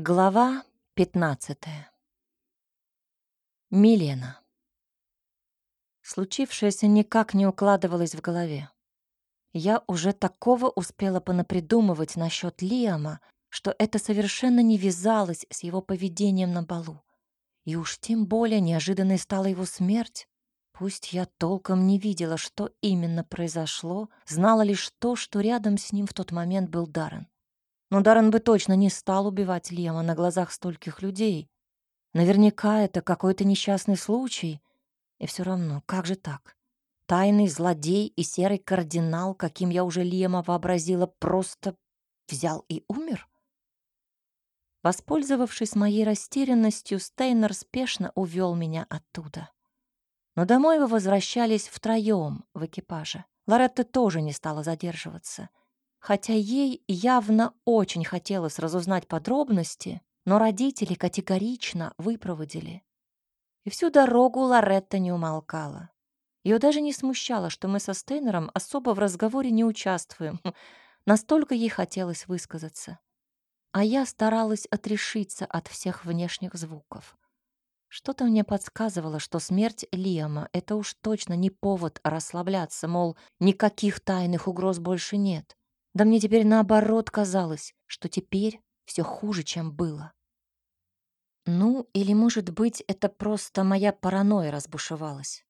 Глава 15. Милена. Случившееся никак не укладывалось в голове. Я уже такого успела понапридумывать насчет Лиама, что это совершенно не вязалось с его поведением на балу. И уж тем более неожиданной стала его смерть. Пусть я толком не видела, что именно произошло, знала лишь то, что рядом с ним в тот момент был Даррен. Но Даррен бы точно не стал убивать Лема на глазах стольких людей. Наверняка это какой-то несчастный случай. И все равно, как же так? Тайный злодей и серый кардинал, каким я уже Лема вообразила, просто взял и умер? Воспользовавшись моей растерянностью, Стейнер спешно увел меня оттуда. Но домой вы возвращались втроем в экипаже. Лоретта тоже не стала задерживаться. Хотя ей явно очень хотелось разузнать подробности, но родители категорично выпроводили. И всю дорогу Лоретта не умолкала. Ее даже не смущало, что мы со Стейнером особо в разговоре не участвуем. Настолько ей хотелось высказаться. А я старалась отрешиться от всех внешних звуков. Что-то мне подсказывало, что смерть Лиама — это уж точно не повод расслабляться, мол, никаких тайных угроз больше нет. Да мне теперь наоборот казалось, что теперь все хуже, чем было. Ну, или, может быть, это просто моя паранойя разбушевалась.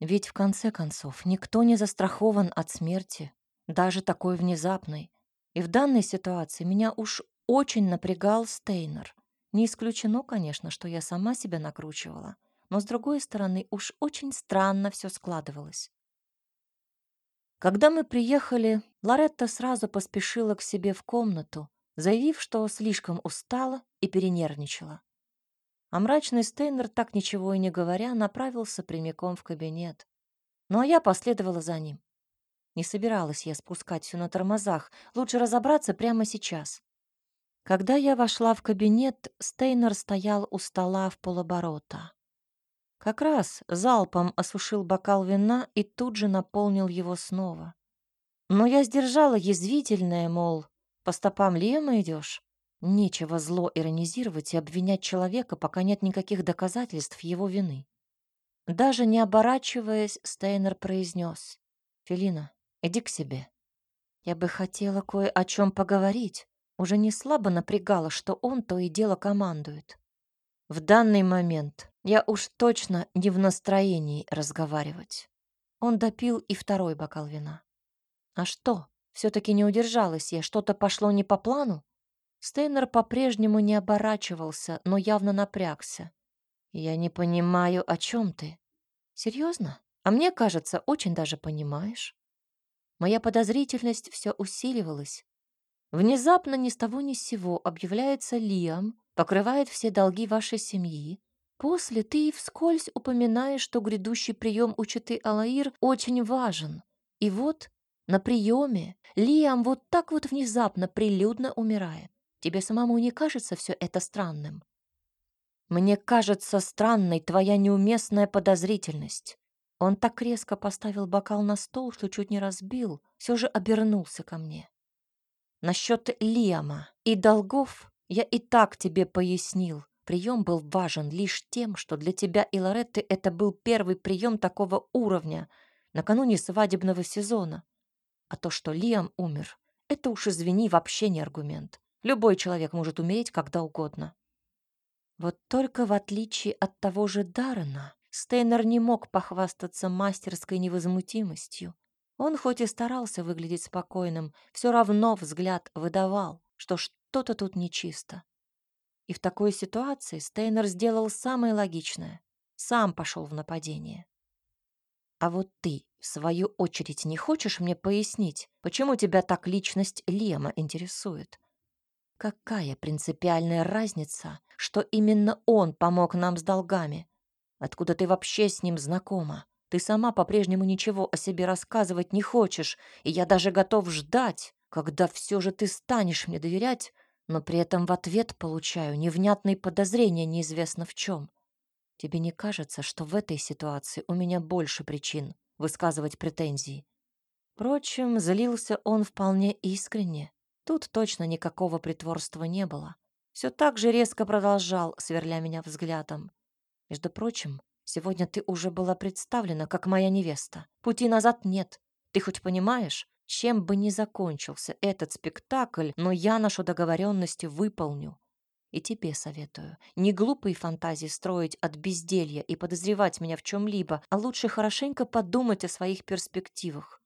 Ведь в конце концов никто не застрахован от смерти, даже такой внезапной. И в данной ситуации меня уж очень напрягал Стейнер. Не исключено, конечно, что я сама себя накручивала, но, с другой стороны, уж очень странно все складывалось. Когда мы приехали, Лоретта сразу поспешила к себе в комнату, заявив, что слишком устала и перенервничала. А мрачный Стейнер, так ничего и не говоря, направился прямиком в кабинет. Ну а я последовала за ним. Не собиралась я спускать все на тормозах, лучше разобраться прямо сейчас. Когда я вошла в кабинет, Стейнер стоял у стола в полоборота. Как раз залпом осушил бокал вина и тут же наполнил его снова. Но я сдержала язвительное, мол, по стопам Лема идешь. Нечего зло иронизировать и обвинять человека, пока нет никаких доказательств его вины. Даже не оборачиваясь, Стейнер произнес. «Фелина, иди к себе. Я бы хотела кое о чем поговорить. Уже не слабо напрягало, что он то и дело командует. В данный момент я уж точно не в настроении разговаривать. Он допил и второй бокал вина. А что? Все-таки не удержалась я, что-то пошло не по плану? Стейнер по-прежнему не оборачивался, но явно напрягся. Я не понимаю, о чем ты. Серьезно? А мне кажется, очень даже понимаешь. Моя подозрительность все усиливалась. Внезапно ни с того ни с сего объявляется Лиам, покрывает все долги вашей семьи. После ты вскользь упоминаешь, что грядущий прием у Читы Алаир очень важен. И вот на приеме Лиам вот так вот внезапно прилюдно умирает. Тебе самому не кажется все это странным? Мне кажется странной твоя неуместная подозрительность. Он так резко поставил бокал на стол, что чуть не разбил, все же обернулся ко мне. Насчет Лиама и долгов я и так тебе пояснил. Прием был важен лишь тем, что для тебя и Лоретты это был первый прием такого уровня накануне свадебного сезона. А то, что Лиам умер, это уж, извини, вообще не аргумент. Любой человек может умереть когда угодно. Вот только в отличие от того же Даррена, Стейнер не мог похвастаться мастерской невозмутимостью. Он хоть и старался выглядеть спокойным, все равно взгляд выдавал, что что-то тут нечисто. И в такой ситуации Стейнер сделал самое логичное. Сам пошел в нападение. А вот ты, в свою очередь, не хочешь мне пояснить, почему тебя так личность Лема интересует? Какая принципиальная разница, что именно он помог нам с долгами? Откуда ты вообще с ним знакома? Ты сама по-прежнему ничего о себе рассказывать не хочешь, и я даже готов ждать, когда все же ты станешь мне доверять, но при этом в ответ получаю невнятные подозрения неизвестно в чем. Тебе не кажется, что в этой ситуации у меня больше причин высказывать претензии? Впрочем, злился он вполне искренне. Тут точно никакого притворства не было. все так же резко продолжал, сверля меня взглядом. Между прочим, сегодня ты уже была представлена как моя невеста. Пути назад нет. Ты хоть понимаешь, чем бы ни закончился этот спектакль, но я нашу договоренность выполню. И тебе советую, не глупые фантазии строить от безделья и подозревать меня в чем-либо, а лучше хорошенько подумать о своих перспективах.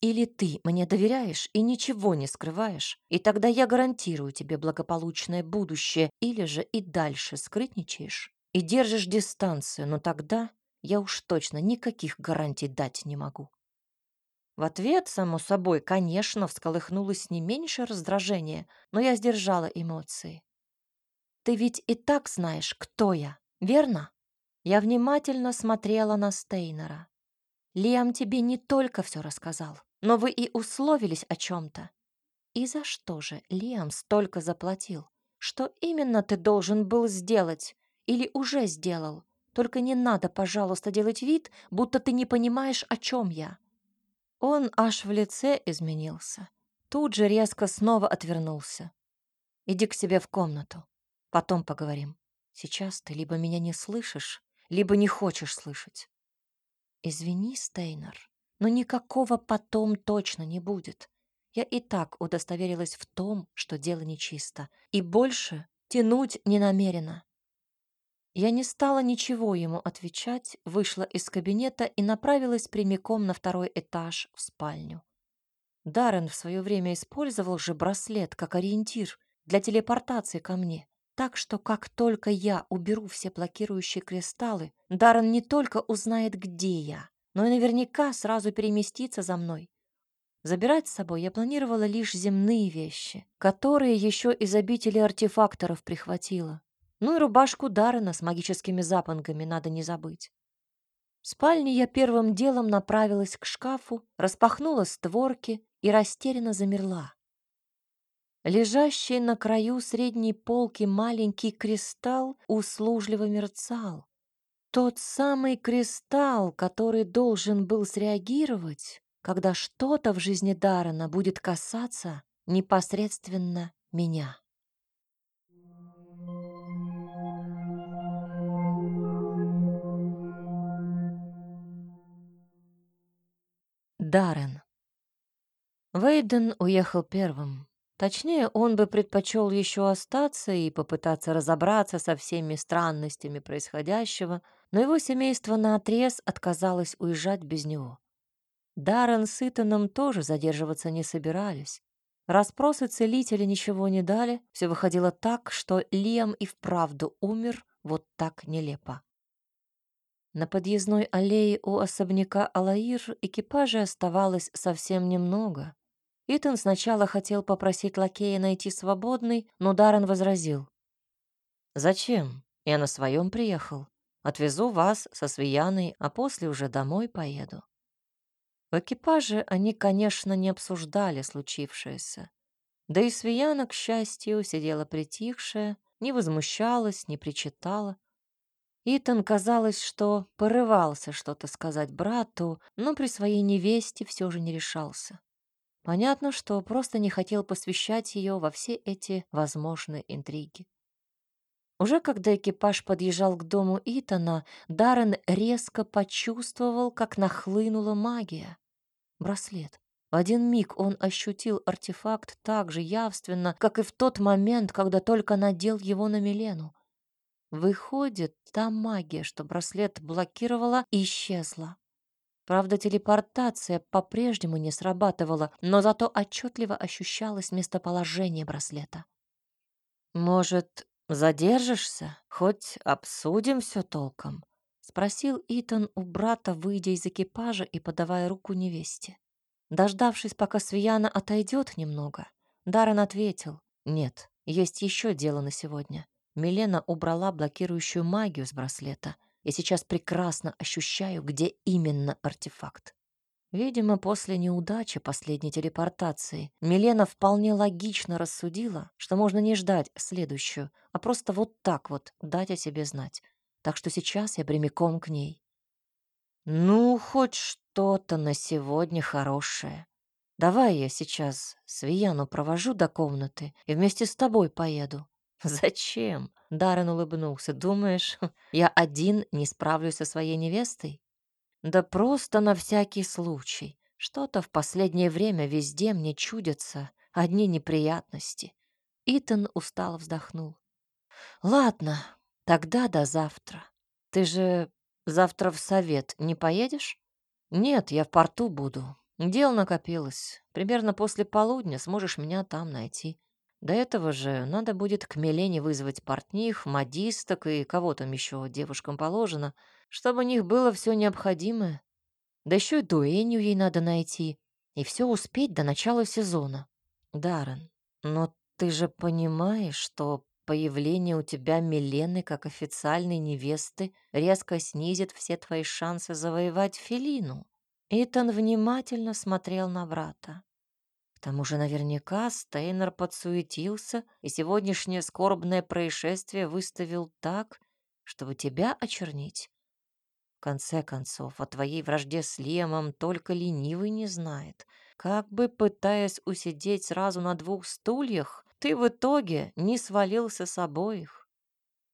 Или ты мне доверяешь и ничего не скрываешь, и тогда я гарантирую тебе благополучное будущее, или же и дальше скрытничаешь и держишь дистанцию, но тогда я уж точно никаких гарантий дать не могу. В ответ, само собой, конечно, всколыхнулось не меньше раздражения, но я сдержала эмоции. «Ты ведь и так знаешь, кто я, верно?» Я внимательно смотрела на Стейнера. «Лиам тебе не только все рассказал, но вы и условились о чем-то. И за что же Лиам столько заплатил? Что именно ты должен был сделать или уже сделал? Только не надо, пожалуйста, делать вид, будто ты не понимаешь, о чем я». Он аж в лице изменился. Тут же резко снова отвернулся. «Иди к себе в комнату. Потом поговорим. Сейчас ты либо меня не слышишь, либо не хочешь слышать. Извини, Стейнер, но никакого потом точно не будет. Я и так удостоверилась в том, что дело нечисто, и больше тянуть не намерена. Я не стала ничего ему отвечать, вышла из кабинета и направилась прямиком на второй этаж в спальню. Даррен в свое время использовал же браслет как ориентир для телепортации ко мне. Так что как только я уберу все блокирующие кристаллы, Даррен не только узнает, где я, но и наверняка сразу переместится за мной. Забирать с собой я планировала лишь земные вещи, которые еще из обители артефакторов прихватила. Ну и рубашку Даррена с магическими запонками надо не забыть. В спальне я первым делом направилась к шкафу, распахнула створки и растерянно замерла. Лежащий на краю средней полки маленький кристалл услужливо мерцал. Тот самый кристалл, который должен был среагировать, когда что-то в жизни Даррена будет касаться непосредственно меня. Даррен. Вейден уехал первым. Точнее, он бы предпочел еще остаться и попытаться разобраться со всеми странностями происходящего, но его семейство наотрез отказалось уезжать без него. Даррен с Итаном тоже задерживаться не собирались. Распросы целителя ничего не дали, все выходило так, что Лиам и вправду умер вот так нелепо. На подъездной аллее у особняка Алаир экипажей оставалось совсем немного, Итан сначала хотел попросить лакея найти свободный, но Даррен возразил. «Зачем? Я на своем приехал. Отвезу вас со Свияной, а после уже домой поеду». В экипаже они, конечно, не обсуждали случившееся. Да и Свияна, к счастью, сидела притихшая, не возмущалась, не причитала. Итан казалось, что порывался что-то сказать брату, но при своей невесте все же не решался. Понятно, что просто не хотел посвящать ее во все эти возможные интриги. Уже когда экипаж подъезжал к дому Итана, Даррен резко почувствовал, как нахлынула магия. Браслет. В один миг он ощутил артефакт так же явственно, как и в тот момент, когда только надел его на Милену. Выходит, та магия, что браслет блокировала, исчезла. Правда, телепортация по-прежнему не срабатывала, но зато отчетливо ощущалось местоположение браслета. «Может, задержишься? Хоть обсудим все толком?» — спросил Итан у брата, выйдя из экипажа и подавая руку невесте. Дождавшись, пока Свияна отойдет немного, Даррен ответил, «Нет, есть еще дело на сегодня». Милена убрала блокирующую магию с браслета — я сейчас прекрасно ощущаю, где именно артефакт. Видимо, после неудачи последней телепортации Милена вполне логично рассудила, что можно не ждать следующую, а просто вот так вот дать о себе знать. Так что сейчас я прямиком к ней. «Ну, хоть что-то на сегодня хорошее. Давай я сейчас Свияну провожу до комнаты и вместе с тобой поеду. «Зачем?» — Даррен улыбнулся. «Думаешь, я один не справлюсь со своей невестой?» «Да просто на всякий случай. Что-то в последнее время везде мне чудятся одни неприятности». Итан устало вздохнул. «Ладно, тогда до завтра. Ты же завтра в совет не поедешь?» «Нет, я в порту буду. Дел накопилось. Примерно после полудня сможешь меня там найти. До этого же надо будет к Милене вызвать портних, модисток и кого там еще девушкам положено, чтобы у них было все необходимое. Да еще и дуэнью ей надо найти. И все успеть до начала сезона. Даррен, но ты же понимаешь, что появление у тебя Милены как официальной невесты резко снизит все твои шансы завоевать Фелину. Итан внимательно смотрел на брата. К тому же наверняка Стейнер подсуетился и сегодняшнее скорбное происшествие выставил так, чтобы тебя очернить. В конце концов, о твоей вражде с Лемом только ленивый не знает. Как бы пытаясь усидеть сразу на двух стульях, ты в итоге не свалился с обоих.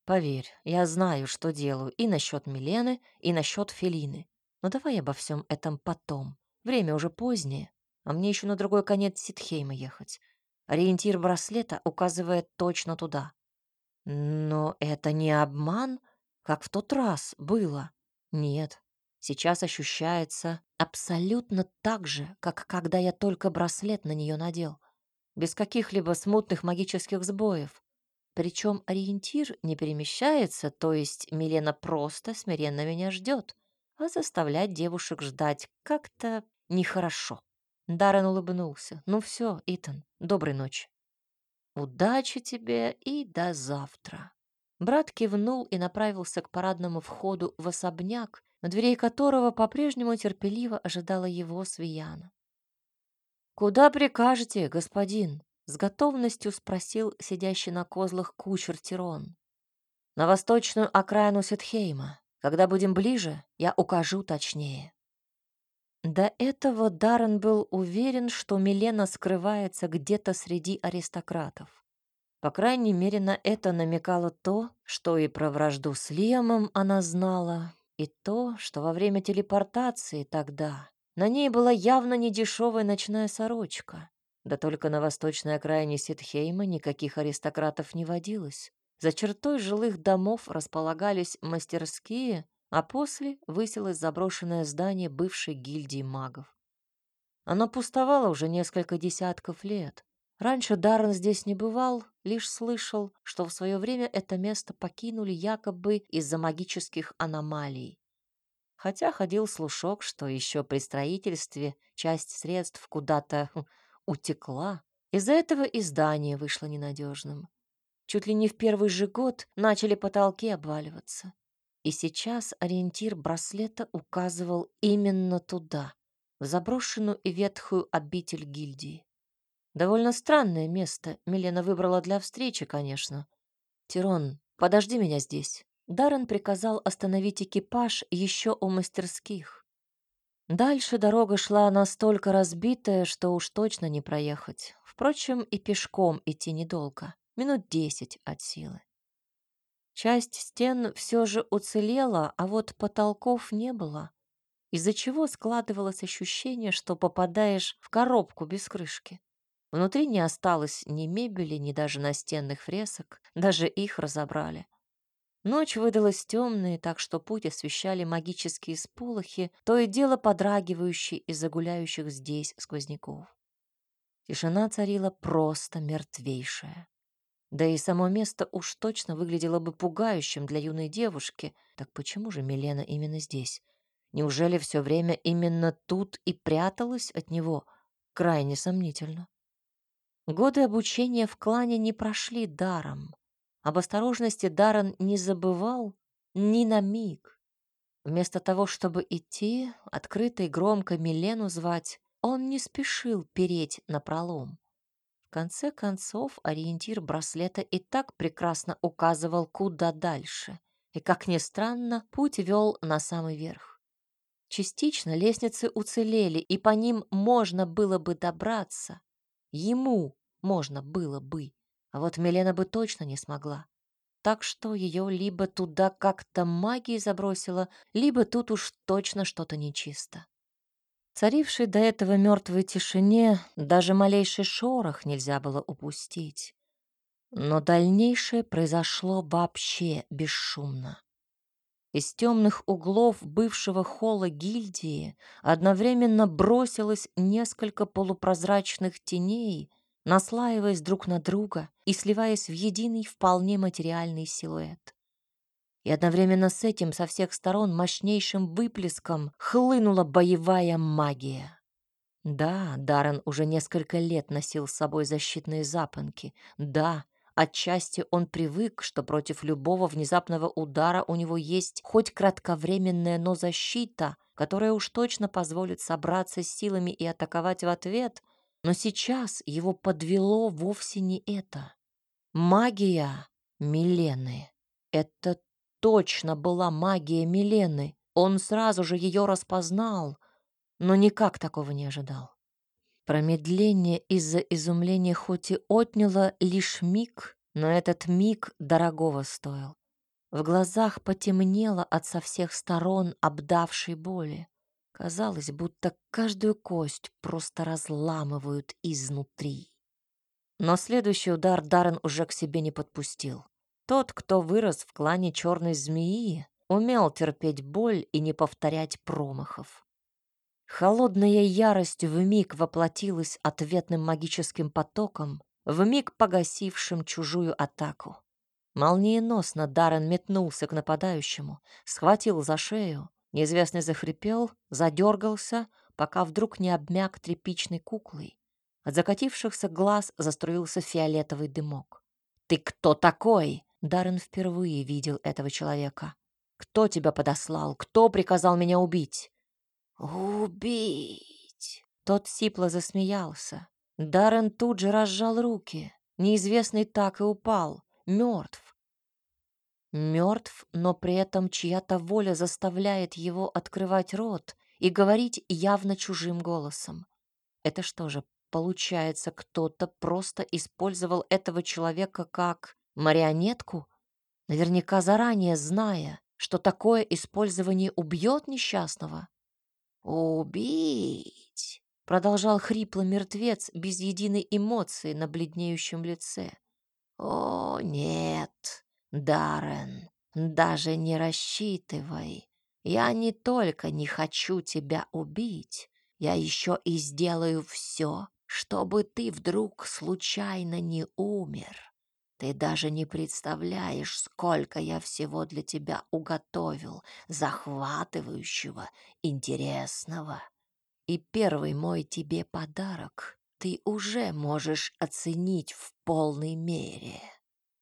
Поверь, я знаю, что делаю и насчет Милены, и насчет Фелины. Но давай обо всем этом потом. Время уже позднее, а мне еще на другой конец Ситхейма ехать. Ориентир браслета указывает точно туда. Но это не обман, как в тот раз было. Нет, сейчас ощущается абсолютно так же, как когда я только браслет на нее надел без каких-либо смутных магических сбоев. Причем ориентир не перемещается, то есть Милена просто смиренно меня ждет, а заставлять девушек ждать как-то нехорошо. Даррен улыбнулся. «Ну все, Итан, доброй ночи». «Удачи тебе и до завтра». Брат кивнул и направился к парадному входу в особняк, на дверей которого по-прежнему терпеливо ожидала его Свияна. «Куда прикажете, господин?» — с готовностью спросил сидящий на козлах кучер Тирон. «На восточную окраину Сетхейма. Когда будем ближе, я укажу точнее». До этого Даррен был уверен, что Милена скрывается где-то среди аристократов. По крайней мере, на это намекало то, что и про вражду с Лиамом она знала, и то, что во время телепортации тогда на ней была явно недешевая ночная сорочка. Да только на восточной окраине Ситхейма никаких аристократов не водилось. За чертой жилых домов располагались мастерские, а после высилось заброшенное здание бывшей гильдии магов. Оно пустовало уже несколько десятков лет. Раньше Даррен здесь не бывал, лишь слышал, что в свое время это место покинули якобы из-за магических аномалий хотя ходил слушок, что еще при строительстве часть средств куда-то хм, утекла. Из-за этого и здание вышло ненадежным. Чуть ли не в первый же год начали потолки обваливаться. И сейчас ориентир браслета указывал именно туда, в заброшенную и ветхую обитель гильдии. Довольно странное место Милена выбрала для встречи, конечно. «Тирон, подожди меня здесь». Даррен приказал остановить экипаж еще у мастерских. Дальше дорога шла настолько разбитая, что уж точно не проехать. Впрочем, и пешком идти недолго, минут десять от силы. Часть стен все же уцелела, а вот потолков не было, из-за чего складывалось ощущение, что попадаешь в коробку без крышки. Внутри не осталось ни мебели, ни даже настенных фресок, даже их разобрали. Ночь выдалась темной, так что путь освещали магические сполохи, то и дело подрагивающие из-за гуляющих здесь сквозняков. Тишина царила просто мертвейшая. Да и само место уж точно выглядело бы пугающим для юной девушки. Так почему же Милена именно здесь? Неужели все время именно тут и пряталась от него? Крайне сомнительно. Годы обучения в клане не прошли даром. Об осторожности Даррен не забывал ни на миг. Вместо того, чтобы идти, открыто и громко Милену звать, он не спешил переть на пролом. Конце концов, ориентир браслета и так прекрасно указывал, куда дальше. И, как ни странно, путь вел на самый верх. Частично лестницы уцелели, и по ним можно было бы добраться. Ему можно было бы. А вот Милена бы точно не смогла. Так что ее либо туда как-то магией забросило, либо тут уж точно что-то нечисто. Царившей до этого мертвой тишине даже малейший шорох нельзя было упустить. Но дальнейшее произошло вообще бесшумно. Из темных углов бывшего холла гильдии одновременно бросилось несколько полупрозрачных теней, наслаиваясь друг на друга и сливаясь в единый вполне материальный силуэт. И одновременно с этим со всех сторон мощнейшим выплеском хлынула боевая магия. Да, Даррен уже несколько лет носил с собой защитные запонки. Да, Отчасти он привык, что против любого внезапного удара у него есть хоть кратковременная, но защита, которая уж точно позволит собраться с силами и атаковать в ответ, но сейчас его подвело вовсе не это. Магия Милены. Это точно была магия Милены. Он сразу же ее распознал, но никак такого не ожидал. Промедление из-за изумления хоть и отняло лишь миг, но этот миг дорогого стоил. В глазах потемнело от со всех сторон обдавшей боли. Казалось, будто каждую кость просто разламывают изнутри. Но следующий удар Даррен уже к себе не подпустил. Тот, кто вырос в клане черной змеи, умел терпеть боль и не повторять промахов. Холодная ярость вмиг воплотилась ответным магическим потоком, вмиг погасившим чужую атаку. Молниеносно Даррен метнулся к нападающему, схватил за шею. Неизвестный захрипел, задергался, пока вдруг не обмяк тряпичной куклой. От закатившихся глаз заструился фиолетовый дымок. «Ты кто такой?» Даррен впервые видел этого человека. «Кто тебя подослал? Кто приказал меня убить?» «Убить!» Тот сипло засмеялся. Даррен тут же разжал руки. Неизвестный так и упал. Мертв. Мертв, но при этом чья-то воля заставляет его открывать рот и говорить явно чужим голосом. Это что же, получается, кто-то просто использовал этого человека как марионетку? Наверняка заранее зная, что такое использование убьет несчастного. «Убить!» — продолжал хрипло мертвец без единой эмоции на бледнеющем лице. «О, нет, Даррен, даже не рассчитывай. Я не только не хочу тебя убить, я еще и сделаю все, чтобы ты вдруг случайно не умер. Ты даже не представляешь, сколько я всего для тебя уготовил, захватывающего, интересного. И первый мой тебе подарок ты уже можешь оценить в полной мере.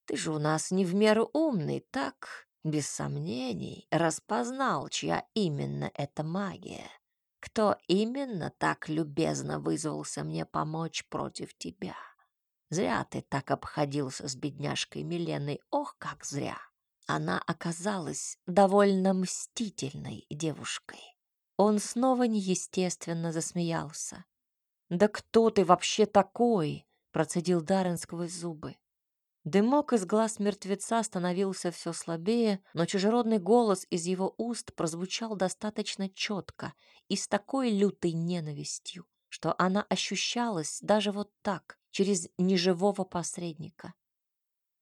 Ты же у нас не в меру умный, так? Без сомнений распознал, чья именно эта магия. Кто именно так любезно вызвался мне помочь против тебя. Зря ты так обходился с бедняжкой Миленой, ох, как зря. Она оказалась довольно мстительной девушкой. Он снова неестественно засмеялся. «Да кто ты вообще такой?» — процедил Даррен сквозь зубы. Дымок из глаз мертвеца становился все слабее, но чужеродный голос из его уст прозвучал достаточно четко и с такой лютой ненавистью, что она ощущалась даже вот так, через неживого посредника.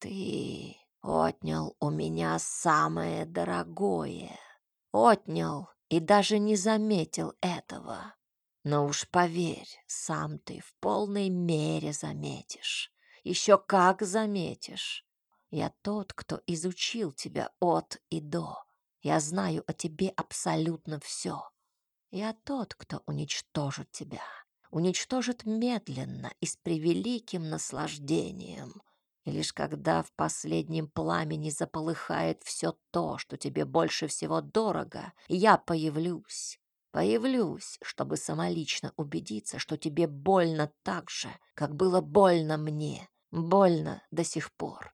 «Ты отнял у меня самое дорогое. Отнял и даже не заметил этого. Но уж поверь, сам ты в полной мере заметишь. Еще как заметишь. Я тот, кто изучил тебя от и до. Я знаю о тебе абсолютно все. Я тот, кто уничтожит тебя уничтожит медленно и с превеликим наслаждением. И лишь когда в последнем пламени заполыхает все то, что тебе больше всего дорого, я появлюсь. Появлюсь, чтобы самолично убедиться, что тебе больно так же, как было больно мне, больно до сих пор.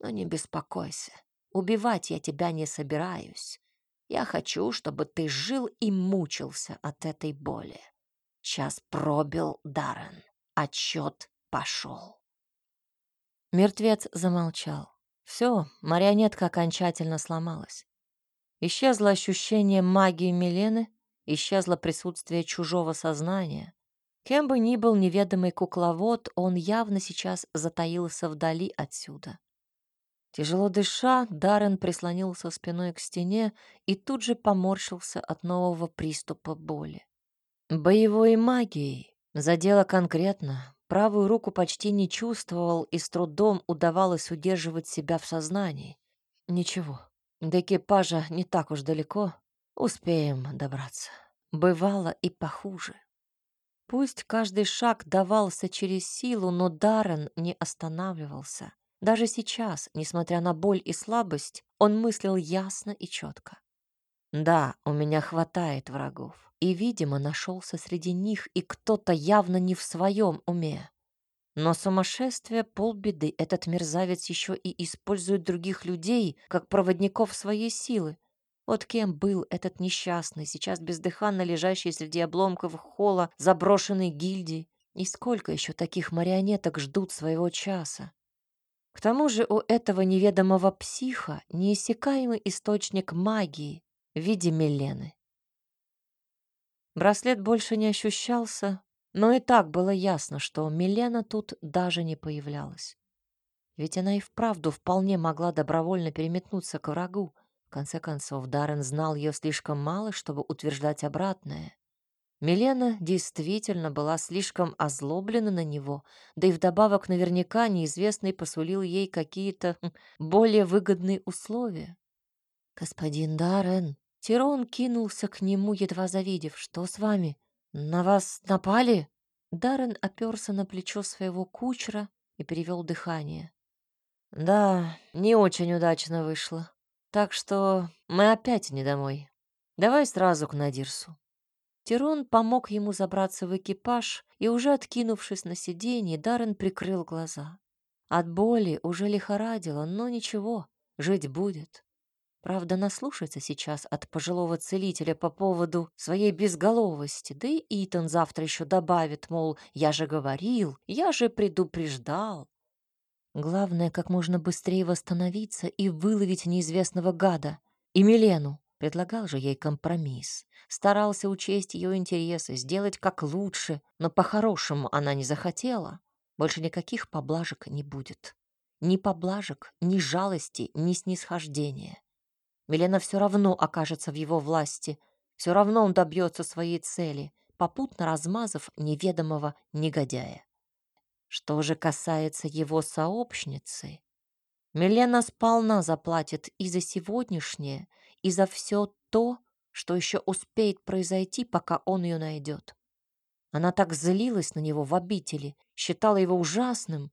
Но не беспокойся, убивать я тебя не собираюсь. Я хочу, чтобы ты жил и мучился от этой боли. Час пробил Даррен. Отчет пошел. Мертвец замолчал. Все, марионетка окончательно сломалась. Исчезло ощущение магии Милены, исчезло присутствие чужого сознания. Кем бы ни был неведомый кукловод, он явно сейчас затаился вдали отсюда. Тяжело дыша, Даррен прислонился спиной к стене и тут же поморщился от нового приступа боли. Боевой магией задело конкретно. Правую руку почти не чувствовал и с трудом удавалось удерживать себя в сознании. Ничего, до экипажа не так уж далеко. Успеем добраться. Бывало и похуже. Пусть каждый шаг давался через силу, но Даррен не останавливался. Даже сейчас, несмотря на боль и слабость, он мыслил ясно и четко. Да, у меня хватает врагов. И, видимо, нашелся среди них и кто-то явно не в своем уме. Но сумасшествие полбеды. Этот мерзавец еще и использует других людей как проводников своей силы. Вот кем был этот несчастный, сейчас бездыханно лежащий среди обломков холла заброшенной гильдии. И сколько еще таких марионеток ждут своего часа? К тому же у этого неведомого психа неиссякаемый источник магии в виде Милены. Браслет больше не ощущался, но и так было ясно, что Милена тут даже не появлялась. Ведь она и вправду вполне могла добровольно переметнуться к врагу. В конце концов, Даррен знал ее слишком мало, чтобы утверждать обратное. Милена действительно была слишком озлоблена на него, да и вдобавок наверняка неизвестный посулил ей какие-то хм, более выгодные условия. «Господин Даррен!» Тирон кинулся к нему, едва завидев. «Что с вами? На вас напали?» Даррен оперся на плечо своего кучера и перевел дыхание. «Да, не очень удачно вышло. Так что мы опять не домой. Давай сразу к Надирсу». Тирон помог ему забраться в экипаж, и уже откинувшись на сиденье, Даррен прикрыл глаза. От боли уже лихорадило, но ничего, жить будет. Правда, наслушается сейчас от пожилого целителя по поводу своей безголовости, да и Итан завтра еще добавит, мол, я же говорил, я же предупреждал. Главное, как можно быстрее восстановиться и выловить неизвестного гада. И Милену. Предлагал же ей компромисс. Старался учесть ее интересы, сделать как лучше, но по-хорошему она не захотела. Больше никаких поблажек не будет. Ни поблажек, ни жалости, ни снисхождения. Милена все равно окажется в его власти, все равно он добьется своей цели, попутно размазав неведомого негодяя. Что же касается его сообщницы, Милена сполна заплатит и за сегодняшнее, и за все то, что еще успеет произойти, пока он ее найдет. Она так злилась на него в обители, считала его ужасным.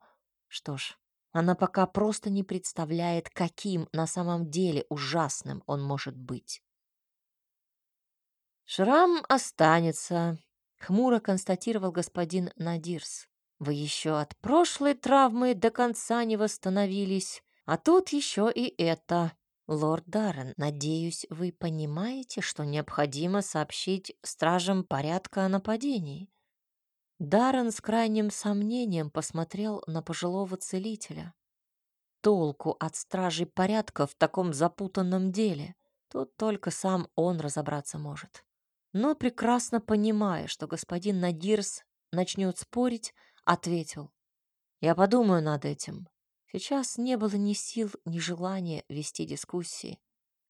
Что ж, она пока просто не представляет, каким на самом деле ужасным он может быть. «Шрам останется», — хмуро констатировал господин Надирс. «Вы еще от прошлой травмы до конца не восстановились, а тут еще и это. Лорд Даррен, надеюсь, вы понимаете, что необходимо сообщить стражам порядка о нападении. Даррен с крайним сомнением посмотрел на пожилого целителя. Толку от стражей порядка в таком запутанном деле. Тут только сам он разобраться может. Но прекрасно понимая, что господин Надирс начнет спорить, ответил. «Я подумаю над этим. Сейчас не было ни сил, ни желания вести дискуссии.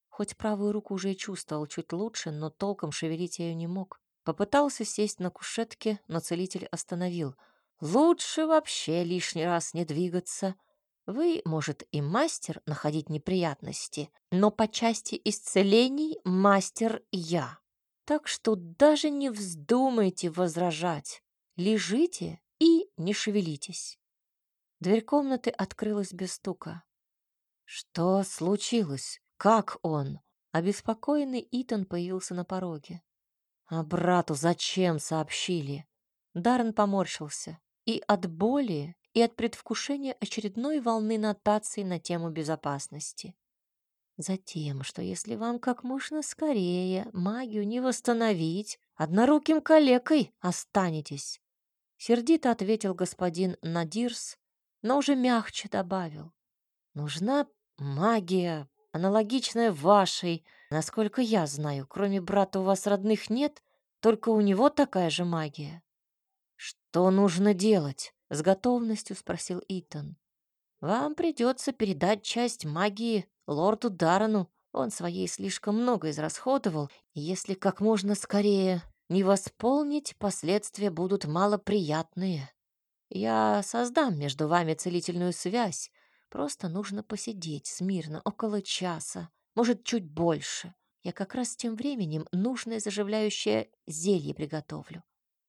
Хоть правую руку уже чувствовал чуть лучше, но толком шевелить ее не мог. Попытался сесть на кушетке, но целитель остановил. «Лучше вообще лишний раз не двигаться. Вы, может, и мастер находить неприятности, но по части исцелений мастер я. Так что даже не вздумайте возражать. Лежите и не шевелитесь». Дверь комнаты открылась без стука. Что случилось? Как он? Обеспокоенный Итан появился на пороге. А брату зачем сообщили? Даррен поморщился. И от боли, и от предвкушения очередной волны нотаций на тему безопасности. Затем, что если вам как можно скорее магию не восстановить, одноруким калекой останетесь. Сердито ответил господин Надирс, но уже мягче добавил. Нужна магия, аналогичная вашей. Насколько я знаю, кроме брата у вас родных нет, только у него такая же магия. Что нужно делать? С готовностью спросил Итан. Вам придется передать часть магии лорду Дарану. Он своей слишком много израсходовал, и если как можно скорее не восполнить, последствия будут малоприятные. Я создам между вами целительную связь. Просто нужно посидеть смирно около часа, может, чуть больше. Я как раз тем временем нужное заживляющее зелье приготовлю.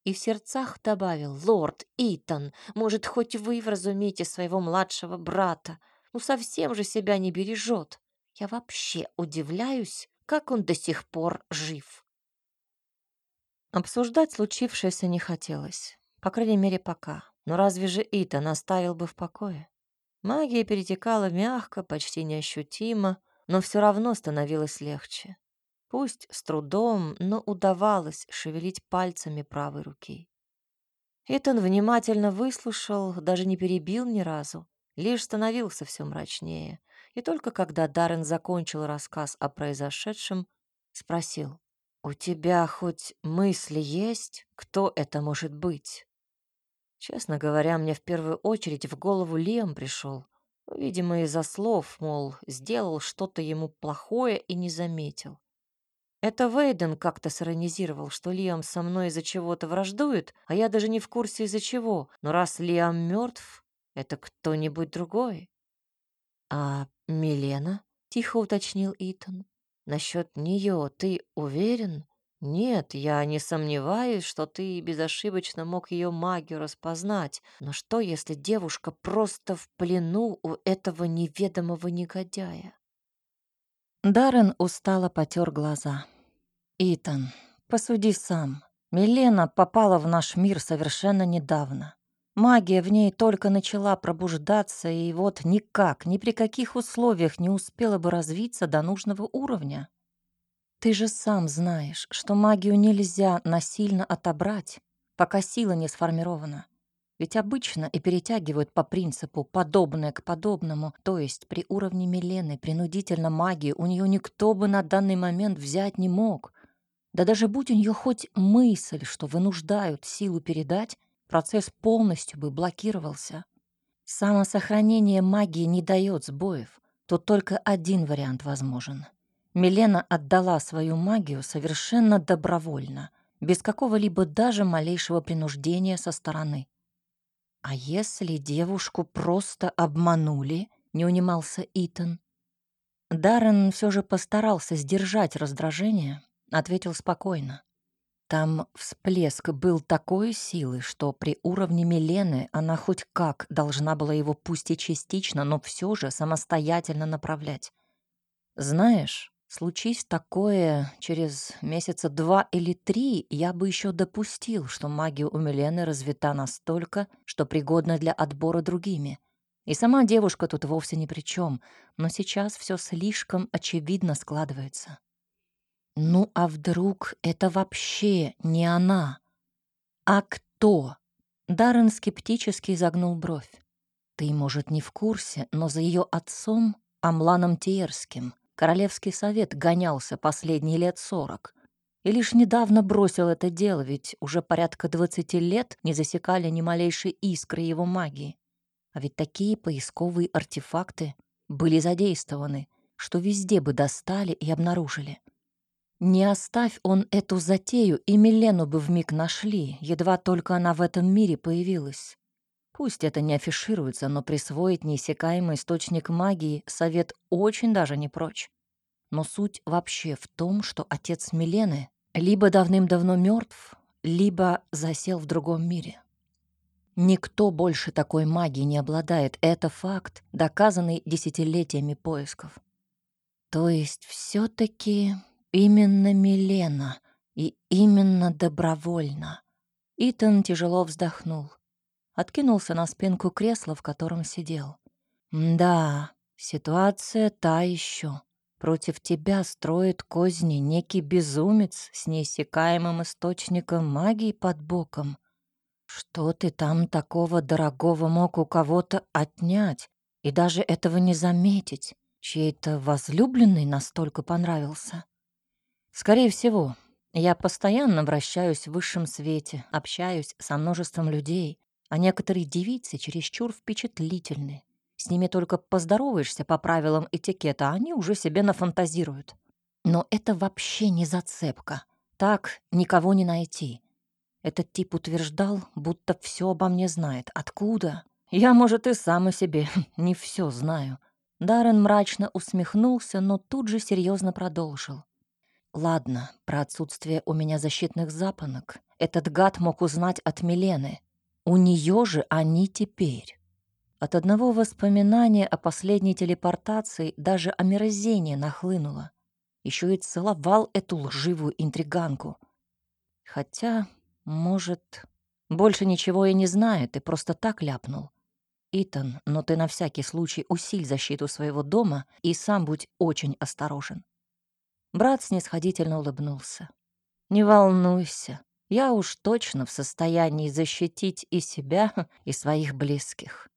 И в сердцах добавил, «Лорд Итан, может, хоть вы вразумите своего младшего брата? Ну, совсем же себя не бережет. Я вообще удивляюсь, как он до сих пор жив». Обсуждать случившееся не хотелось. По крайней мере, пока. Но разве же Итан оставил бы в покое? Магия перетекала мягко, почти неощутимо, но все равно становилось легче. Пусть с трудом, но удавалось шевелить пальцами правой руки. Итан внимательно выслушал, даже не перебил ни разу, лишь становился все мрачнее. И только когда Даррен закончил рассказ о произошедшем, спросил, «У тебя хоть мысли есть, кто это может быть?» Честно говоря, мне в первую очередь в голову Лем пришел. Видимо, из-за слов, мол, сделал что-то ему плохое и не заметил. Это Вейден как-то сиронизировал, что Лиам со мной из-за чего-то враждует, а я даже не в курсе из-за чего. Но раз Лиам мертв, это кто-нибудь другой. А Милена? Тихо уточнил Итан. Насчет нее ты уверен? Нет, я не сомневаюсь, что ты безошибочно мог ее магию распознать. Но что, если девушка просто в плену у этого неведомого негодяя? Даррен устало потер глаза. «Итан, посуди сам. Милена попала в наш мир совершенно недавно. Магия в ней только начала пробуждаться, и вот никак, ни при каких условиях не успела бы развиться до нужного уровня. Ты же сам знаешь, что магию нельзя насильно отобрать, пока сила не сформирована. Ведь обычно и перетягивают по принципу подобное к подобному, то есть при уровне Милены принудительно магию у нее никто бы на данный момент взять не мог. Да даже будь у нее хоть мысль, что вынуждают силу передать, процесс полностью бы блокировался. Самосохранение магии не дает сбоев. Тут только один вариант возможен. Милена отдала свою магию совершенно добровольно, без какого-либо даже малейшего принуждения со стороны. «А если девушку просто обманули?» — не унимался Итан. Даррен все же постарался сдержать раздражение, ответил спокойно. Там всплеск был такой силы, что при уровне Милены она хоть как должна была его пусть и частично, но все же самостоятельно направлять. Знаешь, Случись такое через месяца два или три, я бы еще допустил, что магия у Милены развита настолько, что пригодна для отбора другими. И сама девушка тут вовсе ни при чем, но сейчас все слишком очевидно складывается. Ну а вдруг это вообще не она? А кто? Даррен скептически изогнул бровь. Ты, может, не в курсе, но за ее отцом, Амланом Тиерским, Королевский совет гонялся последние лет сорок. И лишь недавно бросил это дело, ведь уже порядка двадцати лет не засекали ни малейшей искры его магии. А ведь такие поисковые артефакты были задействованы, что везде бы достали и обнаружили. Не оставь он эту затею, и Милену бы вмиг нашли, едва только она в этом мире появилась. Пусть это не афишируется, но присвоить неиссякаемый источник магии совет очень даже не прочь. Но суть вообще в том, что отец Милены либо давным-давно мертв, либо засел в другом мире. Никто больше такой магии не обладает. Это факт, доказанный десятилетиями поисков. То есть все таки именно Милена и именно добровольно. Итан тяжело вздохнул откинулся на спинку кресла, в котором сидел. «Да, ситуация та еще. Против тебя строит козни некий безумец с неиссякаемым источником магии под боком. Что ты там такого дорогого мог у кого-то отнять и даже этого не заметить? Чей-то возлюбленный настолько понравился? Скорее всего, я постоянно вращаюсь в высшем свете, общаюсь со множеством людей, а некоторые девицы чересчур впечатлительны. С ними только поздороваешься по правилам этикета, а они уже себе нафантазируют. Но это вообще не зацепка. Так никого не найти. Этот тип утверждал, будто все обо мне знает. Откуда? Я, может, и сам о себе не все знаю. Даррен мрачно усмехнулся, но тут же серьезно продолжил. Ладно, про отсутствие у меня защитных запонок. Этот гад мог узнать от Милены. У нее же они теперь. От одного воспоминания о последней телепортации даже омерзение нахлынуло. Еще и целовал эту лживую интриганку. Хотя может, больше ничего и не знает и просто так ляпнул. Итан, но ты на всякий случай усиль защиту своего дома и сам будь очень осторожен. Брат снисходительно улыбнулся. Не волнуйся, я уж точно в состоянии защитить и себя, и своих близких.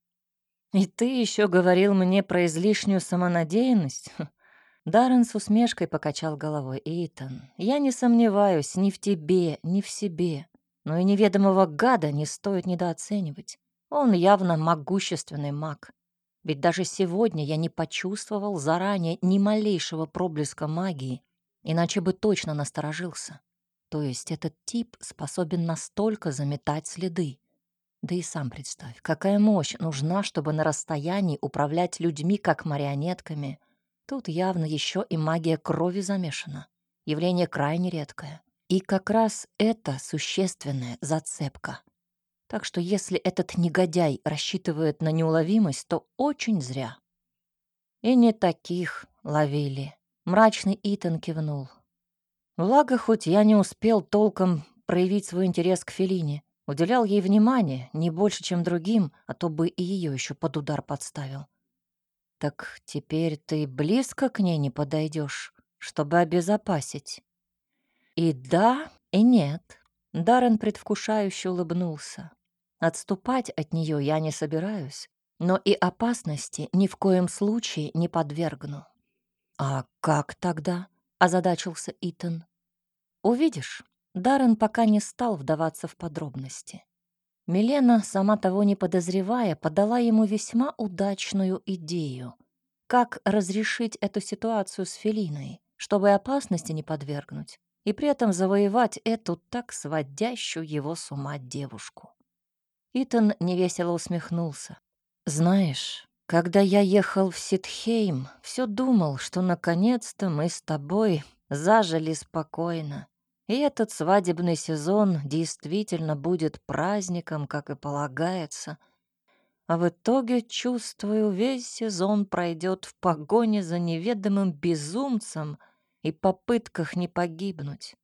И ты еще говорил мне про излишнюю самонадеянность? Даррен с усмешкой покачал головой. «Итан, я не сомневаюсь ни в тебе, ни в себе. Но и неведомого гада не стоит недооценивать. Он явно могущественный маг. Ведь даже сегодня я не почувствовал заранее ни малейшего проблеска магии, иначе бы точно насторожился. То есть этот тип способен настолько заметать следы. Да и сам представь, какая мощь нужна, чтобы на расстоянии управлять людьми как марионетками. Тут явно еще и магия крови замешана. Явление крайне редкое. И как раз это существенная зацепка. Так что если этот негодяй рассчитывает на неуловимость, то очень зря. И не таких ловили. Мрачный Итан кивнул. Благо, хоть я не успел толком проявить свой интерес к Фелине. Уделял ей внимание, не больше, чем другим, а то бы и ее еще под удар подставил. Так теперь ты близко к ней не подойдешь, чтобы обезопасить. И да, и нет. Даррен предвкушающе улыбнулся. Отступать от нее я не собираюсь, но и опасности ни в коем случае не подвергну. «А как тогда?» — озадачился Итан. «Увидишь». Даррен пока не стал вдаваться в подробности. Милена, сама того не подозревая, подала ему весьма удачную идею. Как разрешить эту ситуацию с Фелиной, чтобы опасности не подвергнуть, и при этом завоевать эту так сводящую его с ума девушку. Итан невесело усмехнулся. «Знаешь, когда я ехал в Ситхейм, все думал, что наконец-то мы с тобой зажили спокойно. И этот свадебный сезон действительно будет праздником, как и полагается. А в итоге, чувствую, весь сезон пройдет в погоне за неведомым безумцем — и попытках не погибнуть.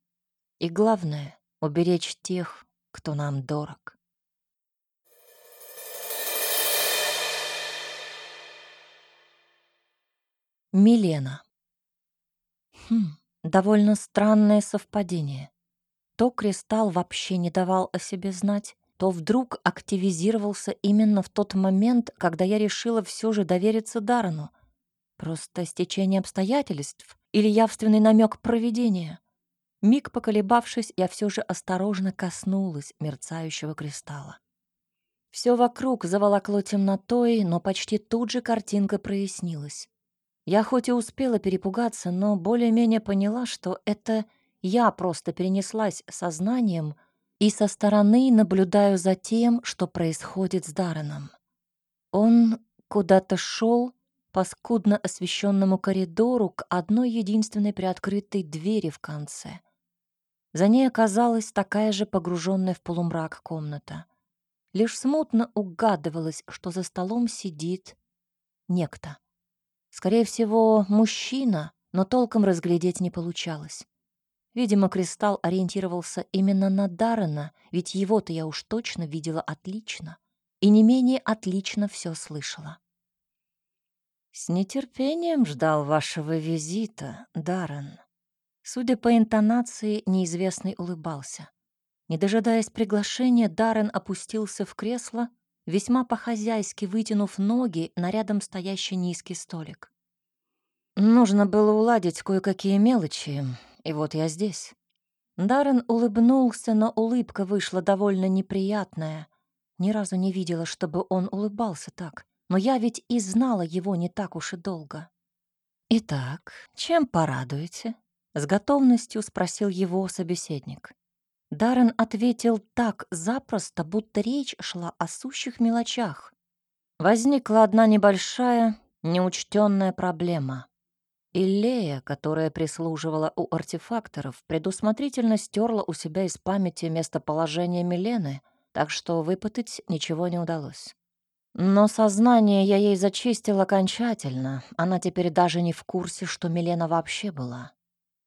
И главное — уберечь тех, кто нам дорог. Милена. Хм, довольно странное совпадение. То кристалл вообще не давал о себе знать, то вдруг активизировался именно в тот момент, когда я решила все же довериться Дарану. Просто стечение обстоятельств или явственный намек провидения. Миг поколебавшись, я все же осторожно коснулась мерцающего кристалла. Все вокруг заволокло темнотой, но почти тут же картинка прояснилась. Я хоть и успела перепугаться, но более-менее поняла, что это я просто перенеслась сознанием и со стороны наблюдаю за тем, что происходит с Дарреном. Он куда-то шел, по скудно освещенному коридору к одной единственной приоткрытой двери в конце. За ней оказалась такая же погруженная в полумрак комната. Лишь смутно угадывалось, что за столом сидит некто. Скорее всего, мужчина, но толком разглядеть не получалось. Видимо, Кристалл ориентировался именно на Даррена, ведь его-то я уж точно видела отлично и не менее отлично все слышала. «С нетерпением ждал вашего визита, Даррен». Судя по интонации, неизвестный улыбался. Не дожидаясь приглашения, Даррен опустился в кресло, весьма по-хозяйски вытянув ноги на рядом стоящий низкий столик. Нужно было уладить кое-какие мелочи, и вот я здесь. Даррен улыбнулся, но улыбка вышла довольно неприятная. Ни разу не видела, чтобы он улыбался так. Но я ведь и знала его не так уж и долго. «Итак, чем порадуете?» — с готовностью спросил его собеседник. Даррен ответил так запросто, будто речь шла о сущих мелочах. Возникла одна небольшая, неучтенная проблема. Иллея, которая прислуживала у артефакторов, предусмотрительно стерла у себя из памяти местоположение Милены, так что выпытать ничего не удалось. Но сознание я ей зачистил окончательно. Она теперь даже не в курсе, что Милена вообще была.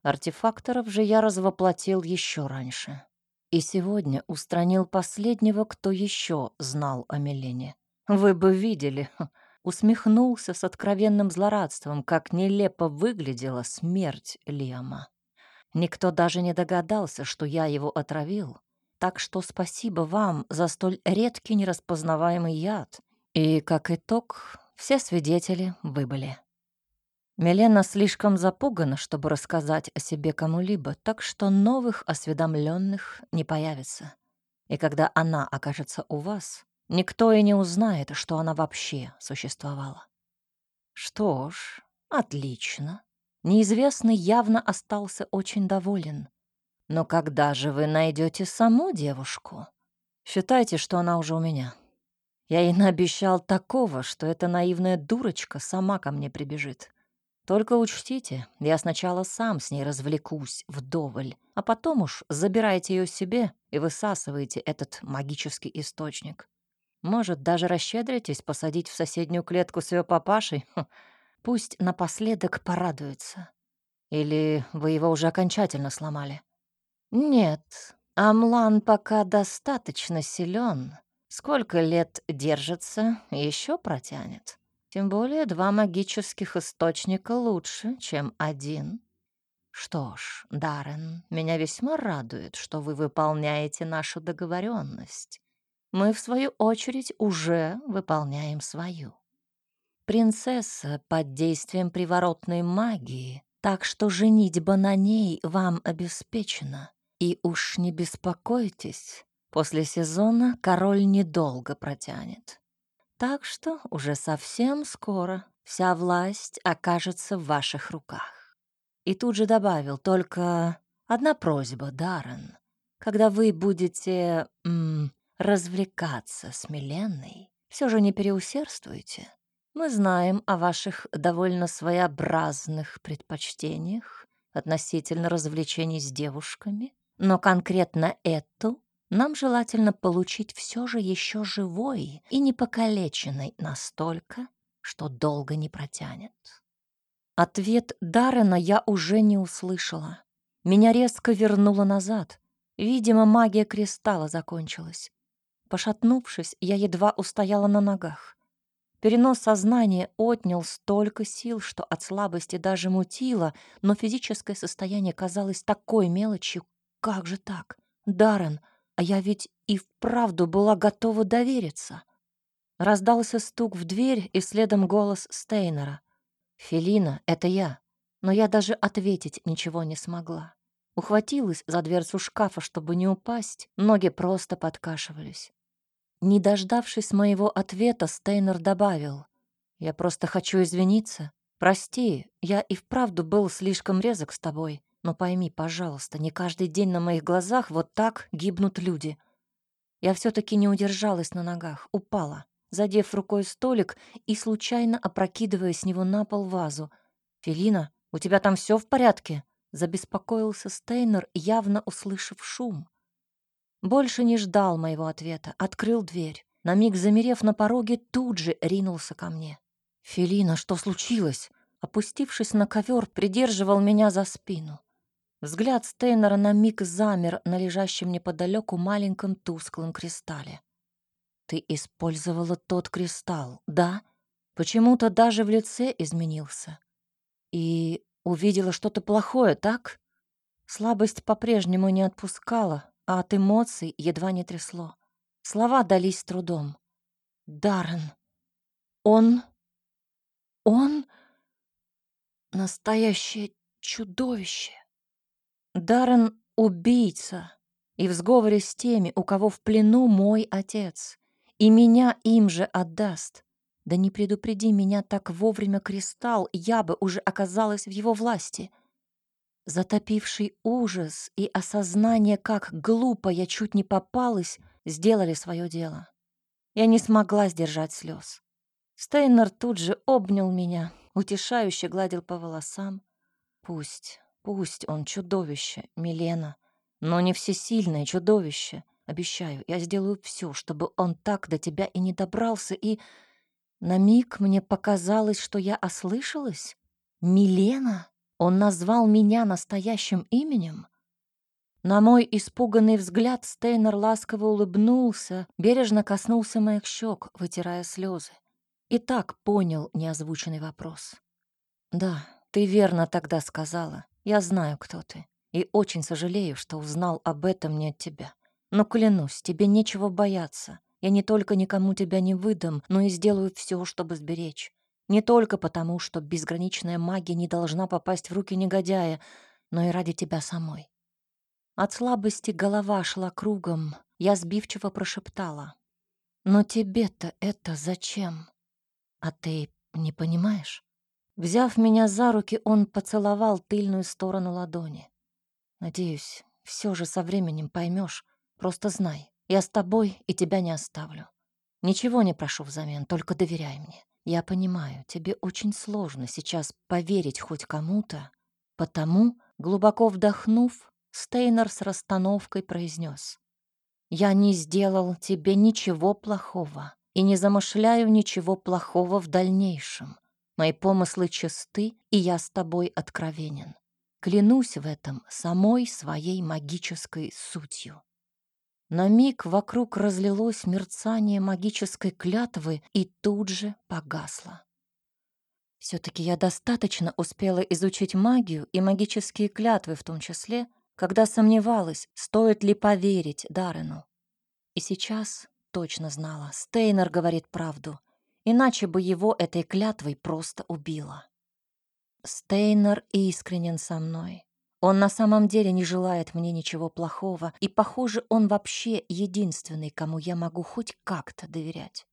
Артефакторов же я развоплотил еще раньше. И сегодня устранил последнего, кто еще знал о Милене. Вы бы видели, усмехнулся с откровенным злорадством, как нелепо выглядела смерть Лиама. Никто даже не догадался, что я его отравил. Так что спасибо вам за столь редкий нераспознаваемый яд. И, как итог, все свидетели выбыли. Милена слишком запугана, чтобы рассказать о себе кому-либо, так что новых осведомленных не появится. И когда она окажется у вас, никто и не узнает, что она вообще существовала. Что ж, отлично. Неизвестный явно остался очень доволен. Но когда же вы найдете саму девушку? Считайте, что она уже у меня. Я ей наобещал такого, что эта наивная дурочка сама ко мне прибежит. Только учтите, я сначала сам с ней развлекусь вдоволь, а потом уж забирайте ее себе и высасывайте этот магический источник. Может, даже расщедритесь посадить в соседнюю клетку с ее папашей? Хм, пусть напоследок порадуется. Или вы его уже окончательно сломали? Нет, Амлан пока достаточно силен. Сколько лет держится, еще протянет. Тем более два магических источника лучше, чем один. Что ж, Даррен, меня весьма радует, что вы выполняете нашу договоренность. Мы, в свою очередь, уже выполняем свою. Принцесса под действием приворотной магии, так что женитьба на ней вам обеспечена. И уж не беспокойтесь, после сезона король недолго протянет. Так что уже совсем скоро вся власть окажется в ваших руках. И тут же добавил только одна просьба, Даррен. Когда вы будете м, развлекаться с Миленной, все же не переусердствуйте. Мы знаем о ваших довольно своеобразных предпочтениях относительно развлечений с девушками, но конкретно эту нам желательно получить все же еще живой и не покалеченной настолько, что долго не протянет. Ответ Даррена я уже не услышала. Меня резко вернуло назад. Видимо, магия кристалла закончилась. Пошатнувшись, я едва устояла на ногах. Перенос сознания отнял столько сил, что от слабости даже мутило, но физическое состояние казалось такой мелочью. Как же так? Даррен, а я ведь и вправду была готова довериться. Раздался стук в дверь и следом голос Стейнера. «Фелина, это я». Но я даже ответить ничего не смогла. Ухватилась за дверцу шкафа, чтобы не упасть, ноги просто подкашивались. Не дождавшись моего ответа, Стейнер добавил. «Я просто хочу извиниться. Прости, я и вправду был слишком резок с тобой. Но пойми, пожалуйста, не каждый день на моих глазах вот так гибнут люди. Я все таки не удержалась на ногах, упала, задев рукой столик и случайно опрокидывая с него на пол вазу. «Фелина, у тебя там все в порядке?» Забеспокоился Стейнер, явно услышав шум. Больше не ждал моего ответа, открыл дверь. На миг замерев на пороге, тут же ринулся ко мне. «Фелина, что случилось?» Опустившись на ковер, придерживал меня за спину. Взгляд Стейнера на миг замер на лежащем неподалеку маленьком тусклом кристалле. «Ты использовала тот кристалл, да? Почему-то даже в лице изменился. И увидела что-то плохое, так?» Слабость по-прежнему не отпускала, а от эмоций едва не трясло. Слова дались с трудом. Даррен. Он... Он... Настоящее чудовище. Даррен — убийца и в сговоре с теми, у кого в плену мой отец, и меня им же отдаст. Да не предупреди меня так вовремя кристалл, я бы уже оказалась в его власти. Затопивший ужас и осознание, как глупо я чуть не попалась, сделали свое дело. Я не смогла сдержать слез. Стейнер тут же обнял меня, утешающе гладил по волосам. Пусть, пусть он чудовище, Милена, но не всесильное чудовище. Обещаю, я сделаю все, чтобы он так до тебя и не добрался, и... На миг мне показалось, что я ослышалась. Милена? Он назвал меня настоящим именем? На мой испуганный взгляд Стейнер ласково улыбнулся, бережно коснулся моих щек, вытирая слезы. И так понял неозвученный вопрос. «Да, ты верно тогда сказала. Я знаю, кто ты. И очень сожалею, что узнал об этом не от тебя. Но клянусь, тебе нечего бояться. Я не только никому тебя не выдам, но и сделаю все, чтобы сберечь. Не только потому, что безграничная магия не должна попасть в руки негодяя, но и ради тебя самой. От слабости голова шла кругом. Я сбивчиво прошептала. «Но тебе-то это зачем? А ты не понимаешь?» Взяв меня за руки, он поцеловал тыльную сторону ладони. «Надеюсь, все же со временем поймешь. Просто знай, я с тобой и тебя не оставлю. Ничего не прошу взамен, только доверяй мне. Я понимаю, тебе очень сложно сейчас поверить хоть кому-то, потому, глубоко вдохнув, Стейнер с расстановкой произнес. «Я не сделал тебе ничего плохого и не замышляю ничего плохого в дальнейшем. Мои помыслы чисты, и я с тобой откровенен. Клянусь в этом самой своей магической сутью». На миг вокруг разлилось мерцание магической клятвы и тут же погасло. Все-таки я достаточно успела изучить магию и магические клятвы в том числе, когда сомневалась, стоит ли поверить Даррену. И сейчас точно знала, Стейнер говорит правду, иначе бы его этой клятвой просто убило. Стейнер искренен со мной. Он на самом деле не желает мне ничего плохого, и, похоже, он вообще единственный, кому я могу хоть как-то доверять.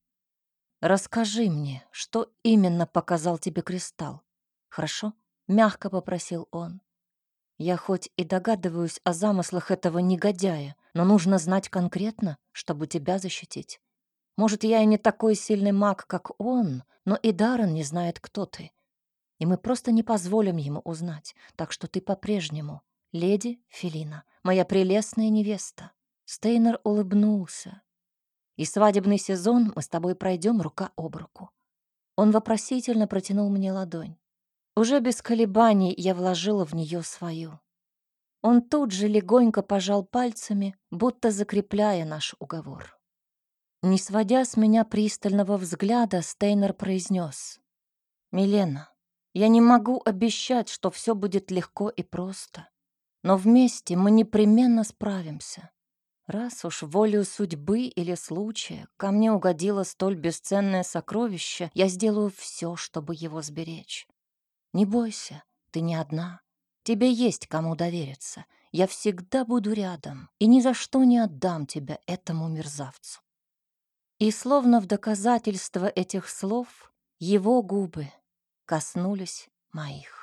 «Расскажи мне, что именно показал тебе кристалл, хорошо?» — мягко попросил он. Я хоть и догадываюсь о замыслах этого негодяя, но нужно знать конкретно, чтобы тебя защитить. Может, я и не такой сильный маг, как он, но и Даррен не знает, кто ты. И мы просто не позволим ему узнать, так что ты по-прежнему леди Фелина, моя прелестная невеста. Стейнер улыбнулся. И свадебный сезон мы с тобой пройдем рука об руку. Он вопросительно протянул мне ладонь. Уже без колебаний я вложила в нее свою. Он тут же легонько пожал пальцами, будто закрепляя наш уговор. Не сводя с меня пристального взгляда, Стейнер произнес. «Милена, я не могу обещать, что все будет легко и просто, но вместе мы непременно справимся. Раз уж волю судьбы или случая ко мне угодило столь бесценное сокровище, я сделаю все, чтобы его сберечь. Не бойся, ты не одна. Тебе есть кому довериться. Я всегда буду рядом и ни за что не отдам тебя этому мерзавцу. И словно в доказательство этих слов его губы коснулись моих.